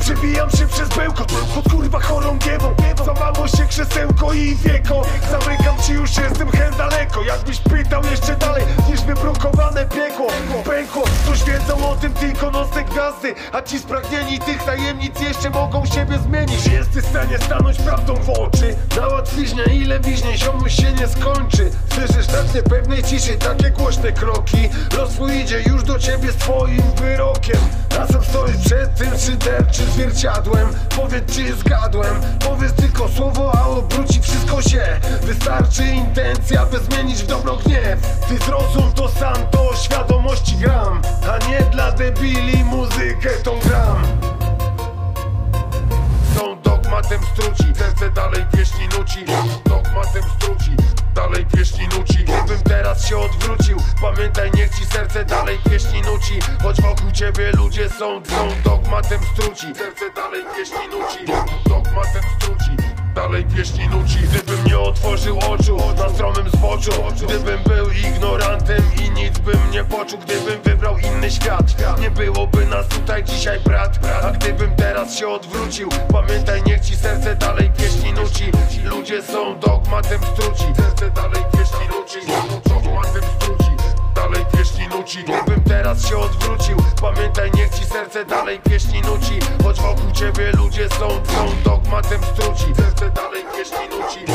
Przebijam się przez bełkot Pod kurwa chorągiewą Zamało się krzesełko i wieko. Zamykam ci już jestem hen daleko. Jakbyś pytał jeszcze dalej Niż wybrukowane piekło. Pękło Toż wiedzą o tym tylko nocne gwiazdy. A ci spragnieni tych tajemnic Jeszcze mogą siebie zmienić. Jesteś w stanie stanąć prawdą w oczy? Na łatwiźnie ile wiźnie Ziomuś się nie skończy. Słyszysz tak niepewnej ciszy Takie głośne kroki. Los twój idzie już do ciebie z twoim wyrokiem szyderczym zwierciadłem. Powiedz czy zgadłem. Powiedz tylko słowo, a obróci wszystko się. Wystarczy intencja, by zmienić w dobro gniew. Ty zrozum to sam, to świadomości gram. A nie dla debili muzykę tą gram. Są dogmatem struci, serce dalej pieśni nuci. Dogmatem struci, dalej pieśni nuci Się odwrócił, pamiętaj niech ci serce dalej pieśni nuci. Choć wokół ciebie ludzie są, są dogmatem struci. Serce dalej pieśni nuci, dogmatem struci. Dalej pieśni nuci. Gdybym nie otworzył oczu na stromym zboczu Gdybym był ignorantem i nic bym nie poczuł Gdybym wybrał inny świat Nie byłoby nas tutaj dzisiaj brat. A gdybym teraz się odwrócił Pamiętaj niech ci serce dalej pieśni nuci. Ludzie są dogmatem struci. Serce dalej pieśni nuci nuci Gdybym teraz się odwrócił. Pamiętaj niech ci serce dalej pieśni nuci. Choć wokół ciebie ludzie są, są dogmatem struci. Serce Dalej pieśni nuci